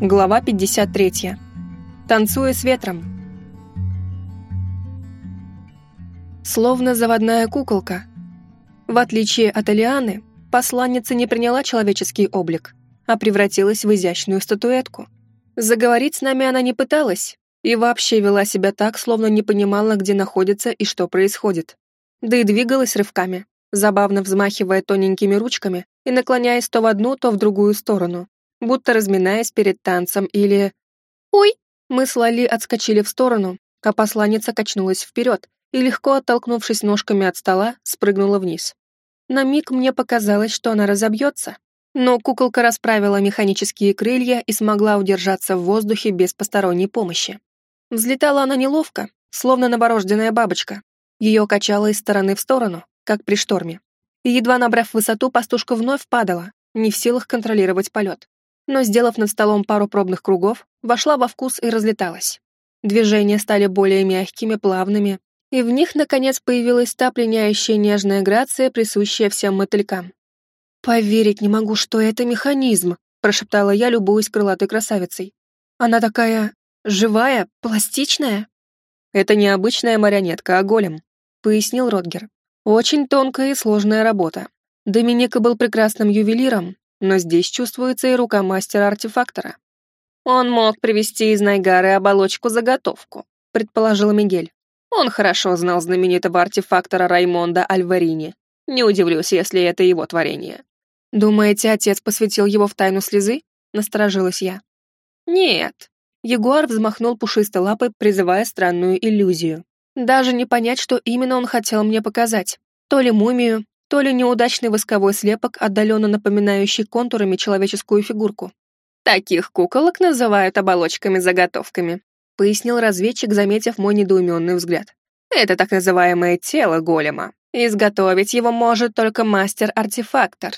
Глава 53. Танцуя с ветром. Словно заводная куколка. В отличие от Элианы, посланница не приняла человеческий облик, а превратилась в изящную статуэтку. Заговорить с нами она не пыталась и вообще вела себя так, словно не понимала, где находится и что происходит. Да и двигалась рывками, забавно взмахивая тоненькими ручками и наклоняясь то в одну, то в другую сторону, будто разминаясь перед танцем или... «Ой!» Мы с Лали отскочили в сторону, а посланница качнулась вперед и, легко оттолкнувшись ножками от стола, спрыгнула вниз. На миг мне показалось, что она разобьется, но куколка расправила механические крылья и смогла удержаться в воздухе без посторонней помощи. Взлетала она неловко, словно новорожденная бабочка. Ее качало из стороны в сторону, как при шторме. И едва набрав высоту, пастушка вновь падала, не в силах контролировать полет но, сделав над столом пару пробных кругов, вошла во вкус и разлеталась. Движения стали более мягкими, плавными, и в них, наконец, появилась та пленяющая нежная грация, присущая всем мотылькам. «Поверить не могу, что это механизм», прошептала я, любуясь крылатой красавицей. «Она такая... живая, пластичная?» «Это не обычная марионетка, а голем», — пояснил Ротгер. «Очень тонкая и сложная работа. Доминика был прекрасным ювелиром, но здесь чувствуется и рука мастера-артефактора. «Он мог привезти из Найгары оболочку-заготовку», — предположил Мигель. «Он хорошо знал знаменитого артефактора Раймонда Альварини. Не удивлюсь, если это его творение». «Думаете, отец посвятил его в тайну слезы?» — насторожилась я. «Нет». Ягуар взмахнул пушистой лапой, призывая странную иллюзию. Даже не понять, что именно он хотел мне показать. То ли мумию, то ли неудачный восковой слепок, отдаленно напоминающий контурами человеческую фигурку. «Таких куколок называют оболочками-заготовками», пояснил разведчик, заметив мой недоуменный взгляд. «Это так называемое тело голема. Изготовить его может только мастер-артефактор.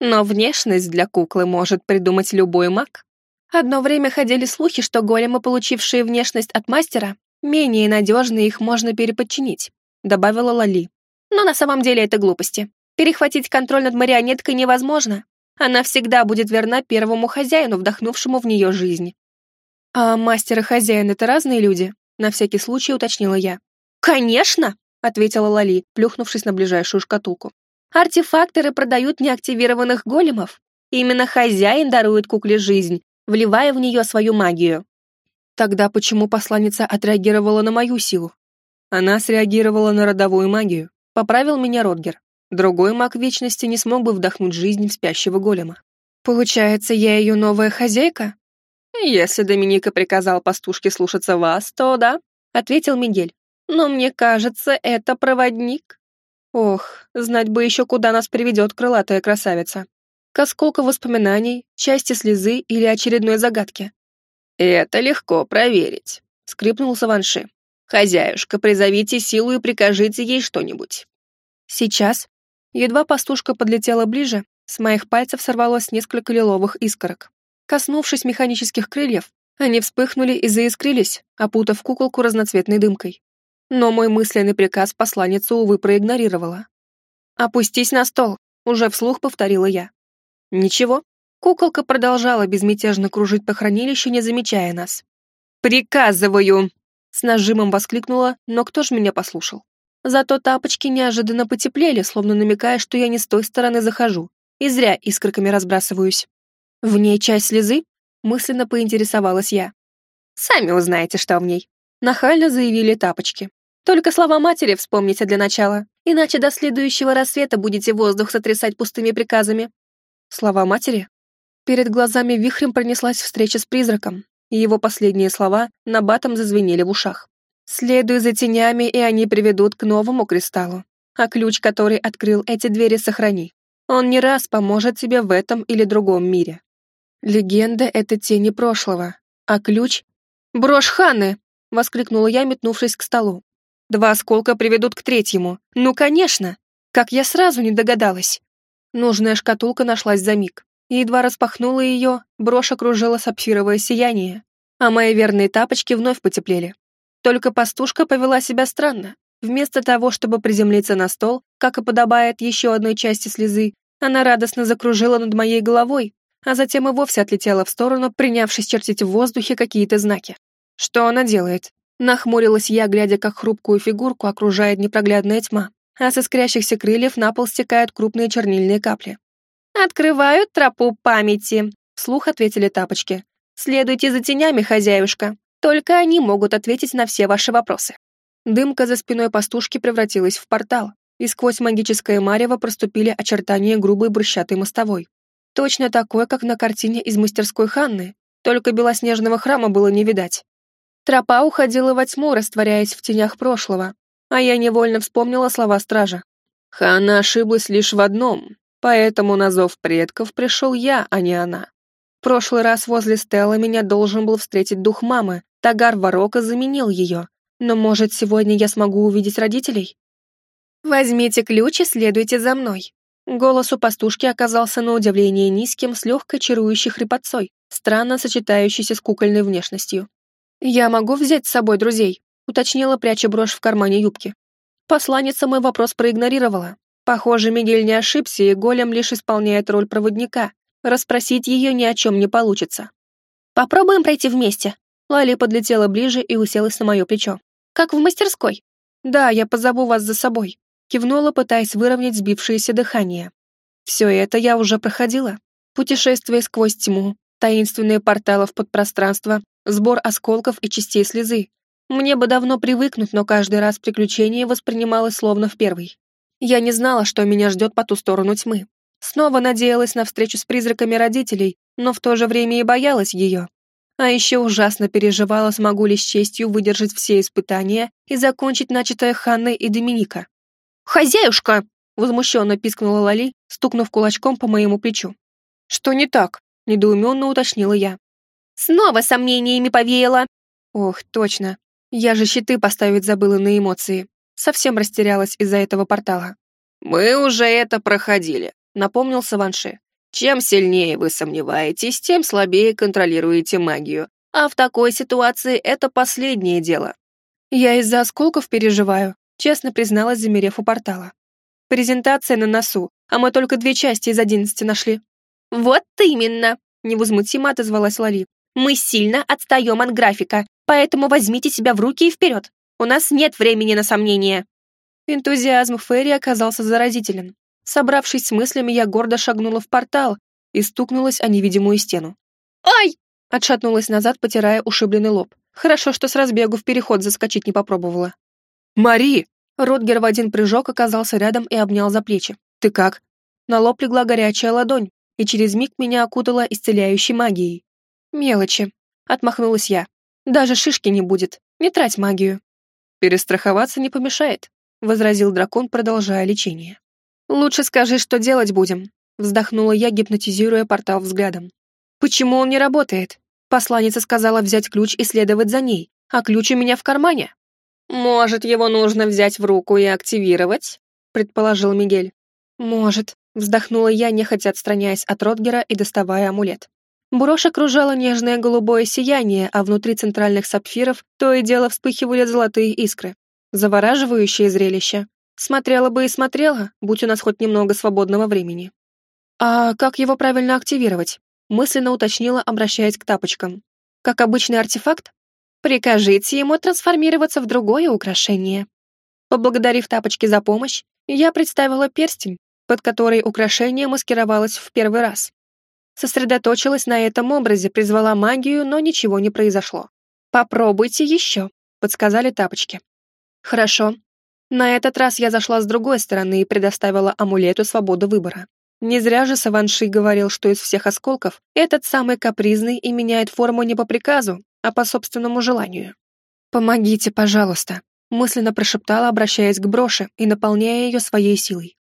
Но внешность для куклы может придумать любой маг. Одно время ходили слухи, что големы, получившие внешность от мастера, менее надежны их можно переподчинить», добавила Лали. Но на самом деле это глупости. Перехватить контроль над марионеткой невозможно. Она всегда будет верна первому хозяину, вдохнувшему в нее жизнь. «А мастер и хозяин — это разные люди?» — на всякий случай уточнила я. «Конечно!» — ответила Лали, плюхнувшись на ближайшую шкатулку. «Артефакторы продают неактивированных големов. Именно хозяин дарует кукле жизнь, вливая в нее свою магию». Тогда почему посланница отреагировала на мою силу? Она среагировала на родовую магию. Поправил меня Родгер. Другой маг Вечности не смог бы вдохнуть жизнь в спящего голема. Получается, я ее новая хозяйка? Если Доминика приказал пастушке слушаться вас, то да, ответил Мигель. Но мне кажется, это проводник. Ох, знать бы еще, куда нас приведет крылатая красавица. К осколку воспоминаний, части слезы или очередной загадки. Это легко проверить, скрипнул Саванши. «Хозяюшка, призовите силу и прикажите ей что-нибудь». Сейчас, едва пастушка подлетела ближе, с моих пальцев сорвалось несколько лиловых искорок. Коснувшись механических крыльев, они вспыхнули и заискрились, опутав куколку разноцветной дымкой. Но мой мысленный приказ посланница, увы, проигнорировала. «Опустись на стол», — уже вслух повторила я. Ничего, куколка продолжала безмятежно кружить по хранилищу, не замечая нас. «Приказываю!» С нажимом воскликнула, но кто ж меня послушал? Зато тапочки неожиданно потеплели, словно намекая, что я не с той стороны захожу, и зря искорками разбрасываюсь. В ней часть слезы? Мысленно поинтересовалась я. Сами узнаете, что в ней. Нахально заявили тапочки. Только слова матери вспомните для начала, иначе до следующего рассвета будете воздух сотрясать пустыми приказами. Слова матери? Перед глазами вихрем пронеслась встреча с призраком, и его последние слова набатом зазвенели в ушах. «Следуй за тенями, и они приведут к новому кристаллу. А ключ, который открыл эти двери, сохрани. Он не раз поможет тебе в этом или другом мире. Легенда — это тени прошлого, а ключ — брошь Ханны!» — воскликнула я, метнувшись к столу. «Два осколка приведут к третьему. Ну, конечно! Как я сразу не догадалась!» Нужная шкатулка нашлась за миг и едва распахнула ее, брошь окружила сапфировое сияние, а мои верные тапочки вновь потеплели. Только пастушка повела себя странно. Вместо того, чтобы приземлиться на стол, как и подобает еще одной части слезы, она радостно закружила над моей головой, а затем и вовсе отлетела в сторону, принявшись чертить в воздухе какие-то знаки. Что она делает? Нахмурилась я, глядя, как хрупкую фигурку окружает непроглядная тьма, а с искрящихся крыльев на пол стекают крупные чернильные капли. «Открывают тропу памяти», — вслух ответили тапочки. «Следуйте за тенями, хозяюшка. Только они могут ответить на все ваши вопросы». Дымка за спиной пастушки превратилась в портал, и сквозь магическое марево проступили очертания грубой брусчатой мостовой. Точно такой, как на картине из мастерской Ханны, только белоснежного храма было не видать. Тропа уходила во тьму, растворяясь в тенях прошлого, а я невольно вспомнила слова стража. Ханна ошиблась лишь в одном, поэтому на зов предков пришел я, а не она. В прошлый раз возле Стелла меня должен был встретить дух мамы, Тагар Ворока заменил ее, но, может, сегодня я смогу увидеть родителей? «Возьмите ключ и следуйте за мной». Голос у пастушки оказался на удивление низким, с легкой чарующей хрипотцой, странно сочетающейся с кукольной внешностью. «Я могу взять с собой друзей?» — уточнила, пряча брошь в кармане юбки. Посланница мой вопрос проигнорировала. Похоже, Мигель не ошибся, и голем лишь исполняет роль проводника. Расспросить ее ни о чем не получится. «Попробуем пройти вместе». Лали подлетела ближе и уселась на мое плечо. «Как в мастерской». «Да, я позову вас за собой», — кивнула, пытаясь выровнять сбившееся дыхание. «Все это я уже проходила. Путешествие сквозь тьму, таинственные порталы в подпространство, сбор осколков и частей слезы. Мне бы давно привыкнуть, но каждый раз приключение воспринималось словно в первый. Я не знала, что меня ждет по ту сторону тьмы. Снова надеялась на встречу с призраками родителей, но в то же время и боялась ее. А еще ужасно переживала, смогу ли с честью выдержать все испытания и закончить начатое Ханной и Доминика. «Хозяюшка!» — возмущенно пискнула Лали, стукнув кулачком по моему плечу. «Что не так?» — недоуменно уточнила я. Снова сомнениями повеяло. Ох, точно. Я же щиты поставить забыла на эмоции. Совсем растерялась из-за этого портала. «Мы уже это проходили», — напомнил Саванши. «Чем сильнее вы сомневаетесь, тем слабее контролируете магию. А в такой ситуации это последнее дело». «Я из-за осколков переживаю», — честно призналась, замерев у портала. «Презентация на носу, а мы только две части из одиннадцати нашли». «Вот именно», — невозмутимо отозвалась Лали. Мы сильно отстаем от графика, поэтому возьмите себя в руки и вперед. У нас нет времени на сомнения». Энтузиазм Ферри оказался заразителен. Собравшись с мыслями, я гордо шагнула в портал и стукнулась о невидимую стену. «Ай!» — отшатнулась назад, потирая ушибленный лоб. Хорошо, что с разбегу в переход заскочить не попробовала. «Мари!» Ротгер в один прыжок оказался рядом и обнял за плечи. «Ты как?» На лоб легла горячая ладонь, и через миг меня окутала исцеляющей магией. «Мелочи», — отмахнулась я. «Даже шишки не будет. Не трать магию». «Перестраховаться не помешает», — возразил дракон, продолжая лечение. «Лучше скажи, что делать будем», — вздохнула я, гипнотизируя портал взглядом. «Почему он не работает?» Посланница сказала взять ключ и следовать за ней, а ключ у меня в кармане. «Может, его нужно взять в руку и активировать?» — предположил Мигель. «Может», — вздохнула я, нехотя отстраняясь от Ротгера и доставая амулет. Брошь окружало нежное голубое сияние, а внутри центральных сапфиров то и дело вспыхивали золотые искры. Завораживающее зрелище. Смотрела бы и смотрела, будь у нас хоть немного свободного времени. «А как его правильно активировать?» мысленно уточнила, обращаясь к тапочкам. «Как обычный артефакт? Прикажите ему трансформироваться в другое украшение». Поблагодарив тапочки за помощь, я представила перстень, под который украшение маскировалось в первый раз. Сосредоточилась на этом образе, призвала магию, но ничего не произошло. «Попробуйте еще», — подсказали тапочки. «Хорошо. На этот раз я зашла с другой стороны и предоставила амулету свободу выбора. Не зря же Саванши говорил, что из всех осколков этот самый капризный и меняет форму не по приказу, а по собственному желанию. «Помогите, пожалуйста», — мысленно прошептала, обращаясь к броши и наполняя ее своей силой.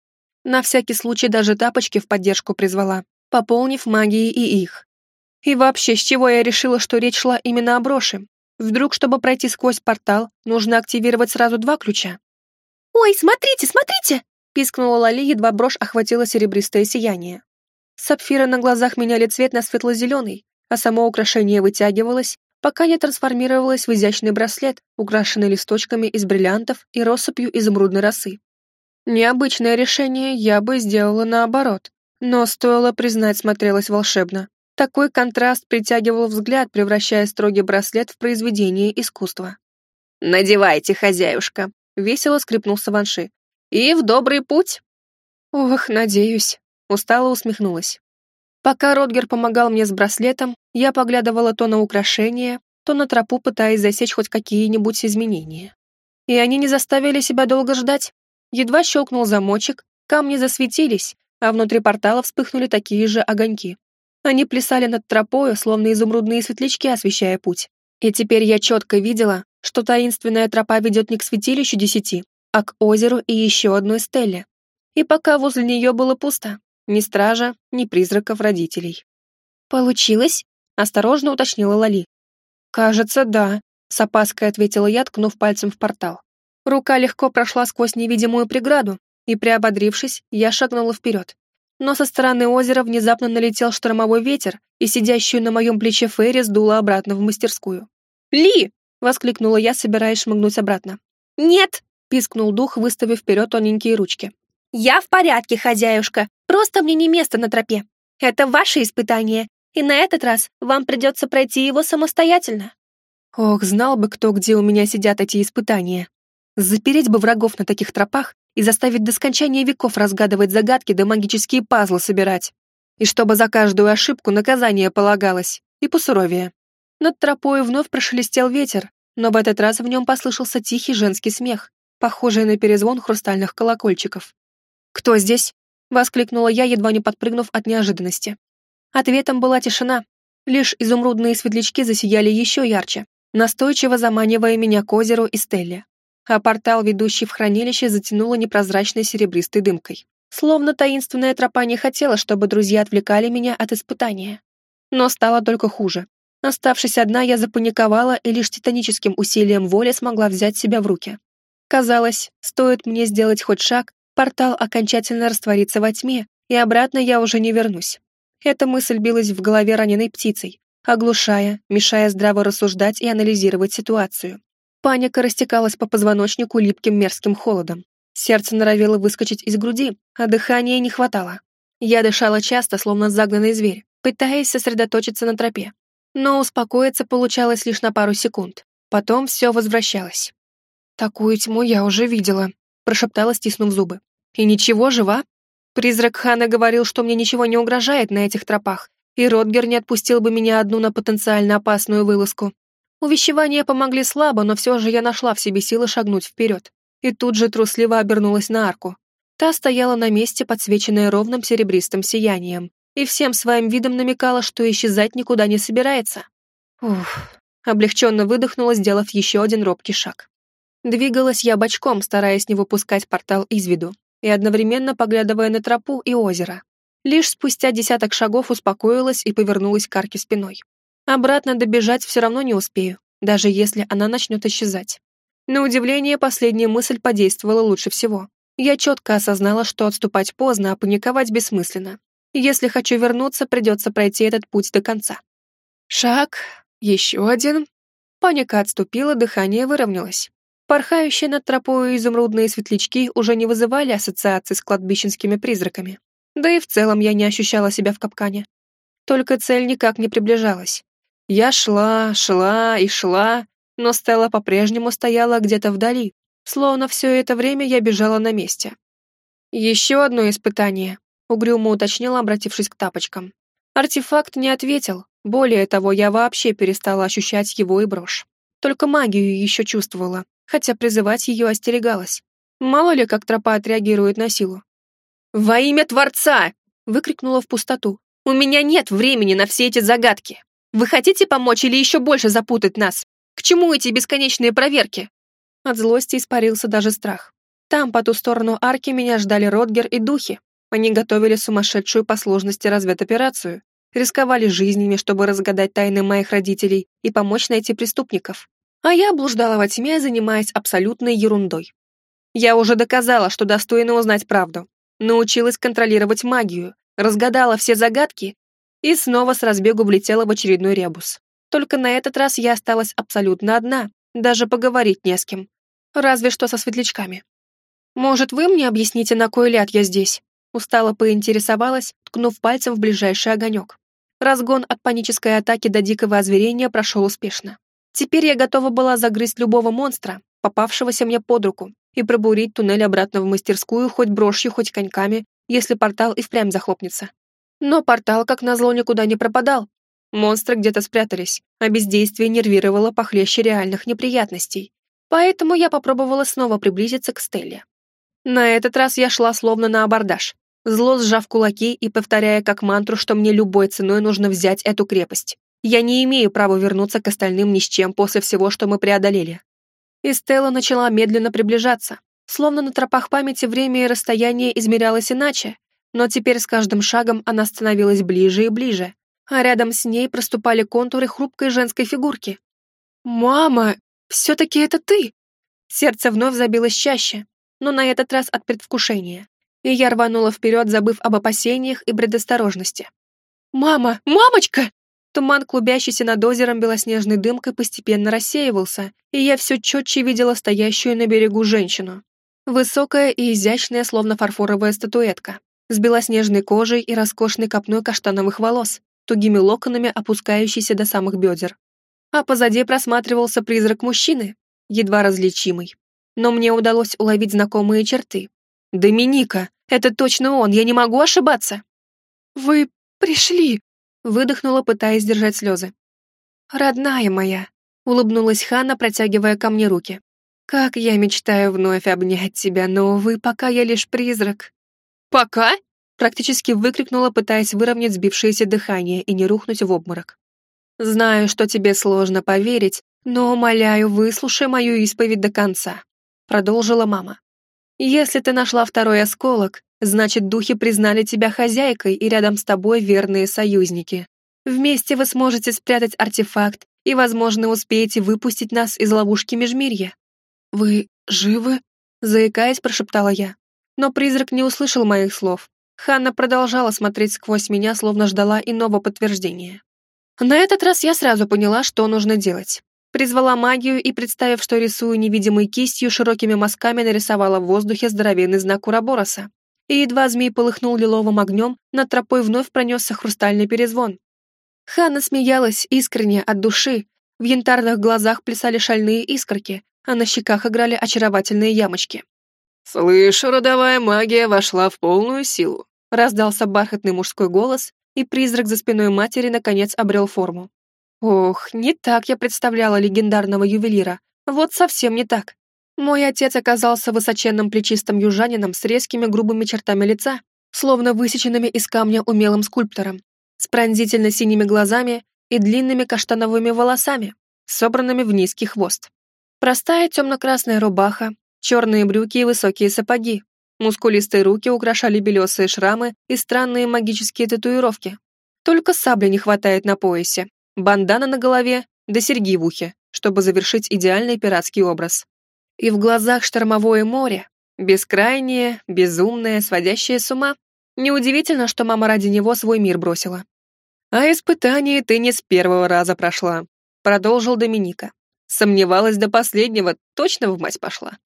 На всякий случай даже тапочки в поддержку призвала, пополнив магией и их. И вообще, с чего я решила, что речь шла именно о броши? Вдруг, чтобы пройти сквозь портал, нужно активировать сразу два ключа? «Ой, смотрите, смотрите!» — пискнула Лали, едва брошь охватила серебристое сияние. Сапфиры на глазах меняли цвет на светло-зеленый, а само украшение вытягивалось, пока не трансформировалось в изящный браслет, украшенный листочками из бриллиантов и россыпью изумрудной росы. Необычное решение я бы сделала наоборот, Но, стоило признать, смотрелась волшебно. Такой контраст притягивал взгляд, превращая строгий браслет в произведение искусства. «Надевайте, хозяюшка!» — весело скрипнул Саванши. «И в добрый путь!» «Ох, надеюсь!» — устало усмехнулась. Пока Родгер помогал мне с браслетом, я поглядывала то на украшения, то на тропу, пытаясь засечь хоть какие-нибудь изменения. И они не заставили себя долго ждать. Едва щелкнул замочек, камни засветились, а внутри портала вспыхнули такие же огоньки. Они плясали над тропою, словно изумрудные светлячки, освещая путь. И теперь я четко видела, что таинственная тропа ведет не к святилищу десяти, а к озеру и еще одной стелле. И пока возле нее было пусто, ни стража, ни призраков родителей. «Получилось?» — осторожно уточнила Лали. «Кажется, да», — с опаской ответила я, ткнув пальцем в портал. Рука легко прошла сквозь невидимую преграду, и, приободрившись, я шагнула вперед. Но со стороны озера внезапно налетел штормовой ветер, и сидящую на моем плече Ферри сдуло обратно в мастерскую. «Ли!» — воскликнула я, собираясь шмыгнуть обратно. «Нет!» — пискнул дух, выставив вперед тоненькие ручки. «Я в порядке, хозяюшка, просто мне не место на тропе. Это ваше испытание, и на этот раз вам придется пройти его самостоятельно». Ох, знал бы кто, где у меня сидят эти испытания. Запереть бы врагов на таких тропах и заставить до скончания веков разгадывать загадки да магические пазлы собирать. И чтобы за каждую ошибку наказание полагалось, и посуровее. Над тропой вновь прошелестел ветер, но в этот раз в нем послышался тихий женский смех, похожий на перезвон хрустальных колокольчиков. «Кто здесь?» — воскликнула я, едва не подпрыгнув от неожиданности. Ответом была тишина. Лишь изумрудные светлячки засияли еще ярче, настойчиво заманивая меня к озеру и Стелле. А портал, ведущий в хранилище, затянуло непрозрачной серебристой дымкой. Словно таинственная тропа не хотела, чтобы друзья отвлекали меня от испытания. Но стало только хуже. Оставшись одна, я запаниковала и лишь титаническим усилием воли смогла взять себя в руки. Казалось, стоит мне сделать хоть шаг, портал окончательно растворится во тьме, и обратно я уже не вернусь. Эта мысль билась в голове раненой птицей, оглушая, мешая здраво рассуждать и анализировать ситуацию. Паника растекалась по позвоночнику липким мерзким холодом. Сердце норовило выскочить из груди, а дыхания не хватало. Я дышала часто, словно загнанный зверь, пытаясь сосредоточиться на тропе. Но успокоиться получалось лишь на пару секунд. Потом все возвращалось. «Такую тьму я уже видела», — прошептала, стиснув зубы. «И ничего, жива?» Призрак Хана говорил, что мне ничего не угрожает на этих тропах, и Ротгер не отпустил бы меня одну на потенциально опасную вылазку. Увещевания помогли слабо, но все же я нашла в себе силы шагнуть вперед. И тут же трусливо обернулась на арку. Та стояла на месте, подсвеченная ровным серебристым сиянием, и всем своим видом намекала, что исчезать никуда не собирается. Ух, облегченно выдохнула, сделав еще один робкий шаг. Двигалась я бочком, стараясь не выпускать портал из виду и одновременно поглядывая на тропу и озеро. Лишь спустя десяток шагов успокоилась и повернулась к арке спиной. Обратно добежать все равно не успею, даже если она начнет исчезать. На удивление, последняя мысль подействовала лучше всего. Я четко осознала, что отступать поздно, а паниковать бессмысленно. Если хочу вернуться, придется пройти этот путь до конца. Шаг, еще один. Паника отступила, дыхание выровнялось. Порхающие над тропой изумрудные светлячки уже не вызывали ассоциаций с кладбищенскими призраками. Да и в целом я не ощущала себя в капкане. Только цель никак не приближалась. Я шла, шла и шла, но Стелла по-прежнему стояла где-то вдали, словно все это время я бежала на месте. «Еще одно испытание», — угрюмо уточнила, обратившись к тапочкам. Артефакт не ответил, более того, я вообще перестала ощущать его и брошь. Только магию еще чувствовала, хотя призывать ее остерегалась. Мало ли, как тропа отреагирует на силу. «Во имя Творца!» — выкрикнула в пустоту. «У меня нет времени на все эти загадки. Вы хотите помочь или еще больше запутать нас? К чему эти бесконечные проверки?» От злости испарился даже страх. Там, по ту сторону арки, меня ждали Родгер и духи. Они готовили сумасшедшую по сложности разведоперацию, рисковали жизнями, чтобы разгадать тайны моих родителей и помочь найти преступников. А я блуждала во тьме, занимаясь абсолютной ерундой. Я уже доказала, что достойна узнать правду. Научилась контролировать магию, разгадала все загадки и снова с разбегу влетела в очередной ребус. Только на этот раз я осталась абсолютно одна, даже поговорить не с кем. Разве что со светлячками. «Может, вы мне объясните, на кой ляд я здесь?» Устало поинтересовалась, ткнув пальцем в ближайший огонек. Разгон от панической атаки до дикого озверения прошел успешно. Теперь я готова была загрызть любого монстра, попавшегося мне под руку, и пробурить туннель обратно в мастерскую хоть брошью, хоть коньками, если портал и впрямь захлопнется. Но портал, как назло, никуда не пропадал. Монстры где-то спрятались, а бездействие нервировало похлеще реальных неприятностей. Поэтому я попробовала снова приблизиться к Стелле. На этот раз я шла словно на абордаж, зло сжав кулаки и повторяя как мантру, что мне любой ценой нужно взять эту крепость. Я не имею права вернуться к остальным ни с чем после всего, что мы преодолели. И Стелла начала медленно приближаться, словно на тропах памяти время и расстояние измерялось иначе, но теперь с каждым шагом она становилась ближе и ближе, а рядом с ней проступали контуры хрупкой женской фигурки. «Мама, все-таки это ты!» Сердце вновь забилось чаще, но на этот раз от предвкушения, и я рванула вперед, забыв об опасениях и предосторожности. «Мама! Мамочка!» Туман, клубящийся над озером белоснежной дымкой, постепенно рассеивался, и я все четче видела стоящую на берегу женщину. Высокая и изящная, словно фарфоровая статуэтка, с белоснежной кожей и роскошной копной каштановых волос, тугими локонами опускающейся до самых бедер. А позади просматривался призрак мужчины, едва различимый. Но мне удалось уловить знакомые черты. «Доминика! Это точно он, я не могу ошибаться!» «Вы пришли!» выдохнула, пытаясь держать слезы. «Родная моя!» — улыбнулась Ханна, протягивая ко мне руки. «Как я мечтаю вновь обнять тебя, но, увы, пока я лишь призрак». «Пока?» — практически выкрикнула, пытаясь выровнять сбившееся дыхание и не рухнуть в обморок. «Знаю, что тебе сложно поверить, но, умоляю, выслушай мою исповедь до конца», — продолжила мама. «Если ты нашла второй осколок, Значит, духи признали тебя хозяйкой и рядом с тобой верные союзники. Вместе вы сможете спрятать артефакт и, возможно, успеете выпустить нас из ловушки Межмирья. Вы живы? Заикаясь, прошептала я. Но призрак не услышал моих слов. Ханна продолжала смотреть сквозь меня, словно ждала иного подтверждения. На этот раз я сразу поняла, что нужно делать. Призвала магию и, представив, что рисую невидимой кистью, широкими мазками нарисовала в воздухе здоровенный знак Урабороса и едва змей полыхнул лиловым огнем, над тропой вновь пронесся хрустальный перезвон. Ханна смеялась искренне, от души, в янтарных глазах плясали шальные искорки, а на щеках играли очаровательные ямочки. «Слышу, родовая магия вошла в полную силу», раздался бархатный мужской голос, и призрак за спиной матери наконец обрел форму. Ох, не так я представляла легендарного ювелира, вот совсем не так. Мой отец оказался высоченным плечистым южанином с резкими грубыми чертами лица, словно высеченными из камня умелым скульптором, с пронзительно синими глазами и длинными каштановыми волосами, собранными в низкий хвост. Простая темно-красная рубаха, черные брюки и высокие сапоги. Мускулистые руки украшали белесые шрамы и странные магические татуировки. Только сабли не хватает на поясе, бандана на голове да серьги в ухе, чтобы завершить идеальный пиратский образ и в глазах штормовое море, бескрайнее, безумное, сводящее с ума. Неудивительно, что мама ради него свой мир бросила. «А испытание ты не с первого раза прошла», — продолжил Доминика. Сомневалась до последнего, точно в мать пошла.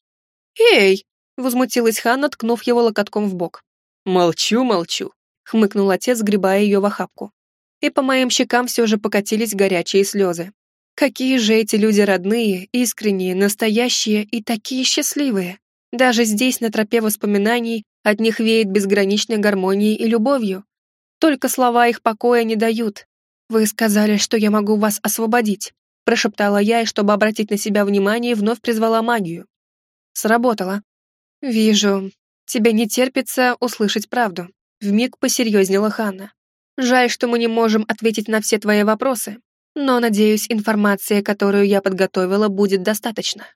«Эй!» — возмутилась Ханна, ткнув его локотком в бок. «Молчу, молчу», — хмыкнул отец, сгребая ее в охапку. И по моим щекам все же покатились горячие слезы. Какие же эти люди родные, искренние, настоящие и такие счастливые. Даже здесь, на тропе воспоминаний, от них веет безграничной гармонией и любовью. Только слова их покоя не дают. «Вы сказали, что я могу вас освободить», прошептала я, и чтобы обратить на себя внимание, вновь призвала магию. Сработало. «Вижу. Тебе не терпится услышать правду», вмиг посерьезнела Ханна. «Жаль, что мы не можем ответить на все твои вопросы, но, надеюсь, информации, которую я подготовила, будет достаточно.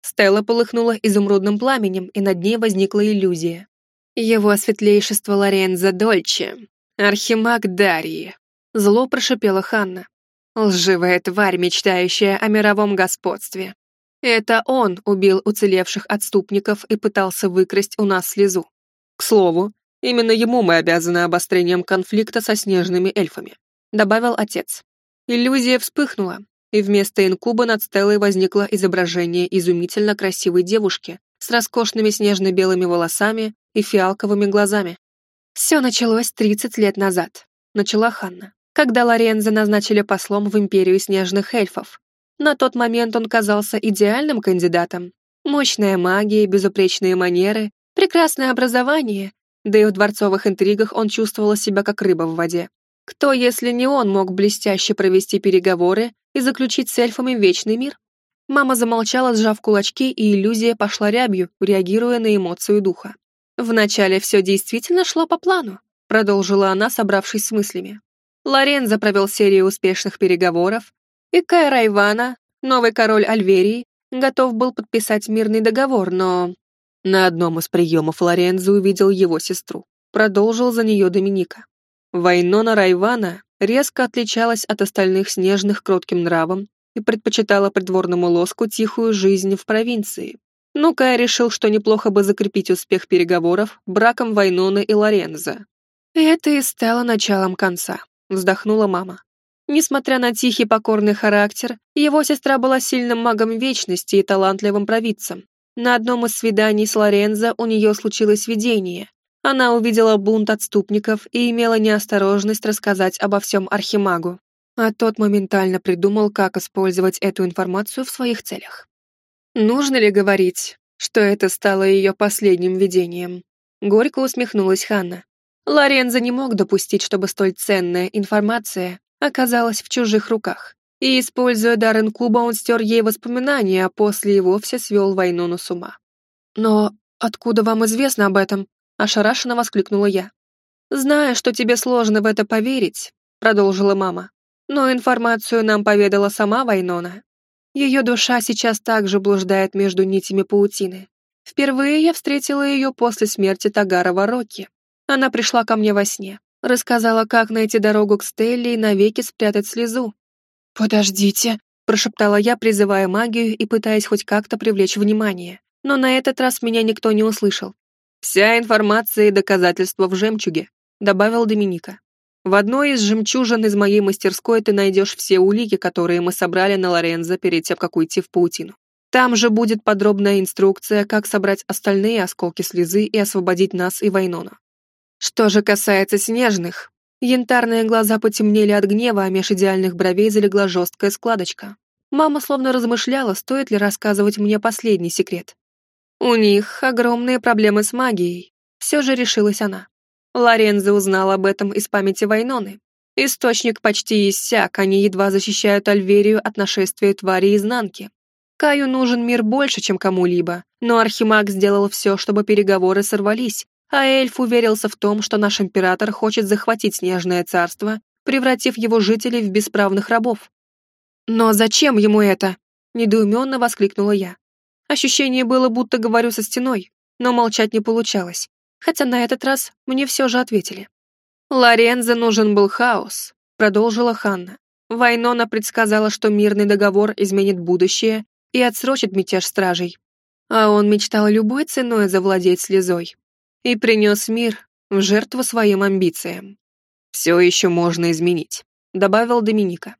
Стелла полыхнула изумрудным пламенем, и над ней возникла иллюзия. Его светлейшество Лорензо Дольче, архимаг Дарьи. Зло прошипела Ханна. Лживая тварь, мечтающая о мировом господстве. Это он убил уцелевших отступников и пытался выкрасть у нас слезу. К слову, именно ему мы обязаны обострением конфликта со снежными эльфами, добавил отец. Иллюзия вспыхнула, и вместо инкуба над стелой возникло изображение изумительно красивой девушки с роскошными снежно-белыми волосами и фиалковыми глазами. Все началось 30 лет назад, начала Ханна, когда Лорензо назначили послом в Империю Снежных Эльфов. На тот момент он казался идеальным кандидатом. Мощная магия, безупречные манеры, прекрасное образование, да и в дворцовых интригах он чувствовал себя как рыба в воде. Кто, если не он, мог блестяще провести переговоры и заключить с эльфами вечный мир? Мама замолчала, сжав кулачки, и иллюзия пошла рябью, реагируя на эмоцию духа. «Вначале все действительно шло по плану», продолжила она, собравшись с мыслями. Лорензо провел серию успешных переговоров, и Кайра Ивана, новый король Альверии, готов был подписать мирный договор, но... На одном из приемов Лорензо увидел его сестру. Продолжил за нее Доминика. Вайнона Райвана резко отличалась от остальных снежных кротким нравом и предпочитала придворному лоску тихую жизнь в провинции. Но Кай решил, что неплохо бы закрепить успех переговоров браком Вайноны и Лоренза. «Это и стало началом конца», — вздохнула мама. Несмотря на тихий покорный характер, его сестра была сильным магом вечности и талантливым провидцем. На одном из свиданий с Лорензо у нее случилось видение, она увидела бунт отступников и имела неосторожность рассказать обо всем Архимагу, а тот моментально придумал, как использовать эту информацию в своих целях. Нужно ли говорить, что это стало ее последним видением? Горько усмехнулась Ханна. Лорензо не мог допустить, чтобы столь ценная информация оказалась в чужих руках. И, используя дар инкуба, он стер ей воспоминания, а после и вовсе свел Вайнону с ума. «Но откуда вам известно об этом?» Ошарашенно воскликнула я. «Знаю, что тебе сложно в это поверить», — продолжила мама. «Но информацию нам поведала сама Вайнона. Ее душа сейчас также блуждает между нитями паутины. Впервые я встретила ее после смерти Тагара Вороки. Она пришла ко мне во сне, рассказала, как найти дорогу к Стелле и навеки спрятать слезу. «Подождите», — прошептала я, призывая магию и пытаясь хоть как-то привлечь внимание. Но на этот раз меня никто не услышал. «Вся информация и доказательства в жемчуге», — добавил Доминика. «В одной из жемчужин из моей мастерской ты найдешь все улики, которые мы собрали на Лорензо перед тем, как уйти в паутину. Там же будет подробная инструкция, как собрать остальные осколки слезы и освободить нас и Вайнона. Что же касается снежных, янтарные глаза потемнели от гнева, а меж идеальных бровей залегла жесткая складочка. Мама словно размышляла, стоит ли рассказывать мне последний секрет. У них огромные проблемы с магией. Все же решилась она. Лорензо узнал об этом из памяти Вайноны. Источник почти иссяк, они едва защищают Альверию от нашествия твари изнанки. Каю нужен мир больше, чем кому-либо, но Архимаг сделал все, чтобы переговоры сорвались, а эльф уверился в том, что наш император хочет захватить Снежное царство, превратив его жителей в бесправных рабов. «Но зачем ему это?» — недоуменно воскликнула я. Ощущение было, будто говорю со стеной, но молчать не получалось, хотя на этот раз мне все же ответили. «Лорензо нужен был хаос», — продолжила Ханна. Вайнона предсказала, что мирный договор изменит будущее и отсрочит мятеж стражей. А он мечтал любой ценой завладеть слезой. И принес мир в жертву своим амбициям. «Все еще можно изменить», — добавил Доминика.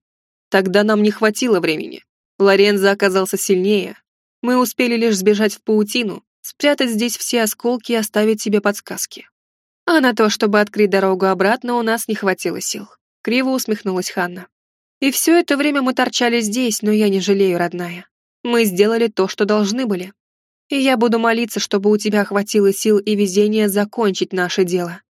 «Тогда нам не хватило времени. Лорензо оказался сильнее, мы успели лишь сбежать в паутину, спрятать здесь все осколки и оставить себе подсказки. А на то, чтобы открыть дорогу обратно, у нас не хватило сил. Криво усмехнулась Ханна. И все это время мы торчали здесь, но я не жалею, родная. Мы сделали то, что должны были. И я буду молиться, чтобы у тебя хватило сил и везения закончить наше дело.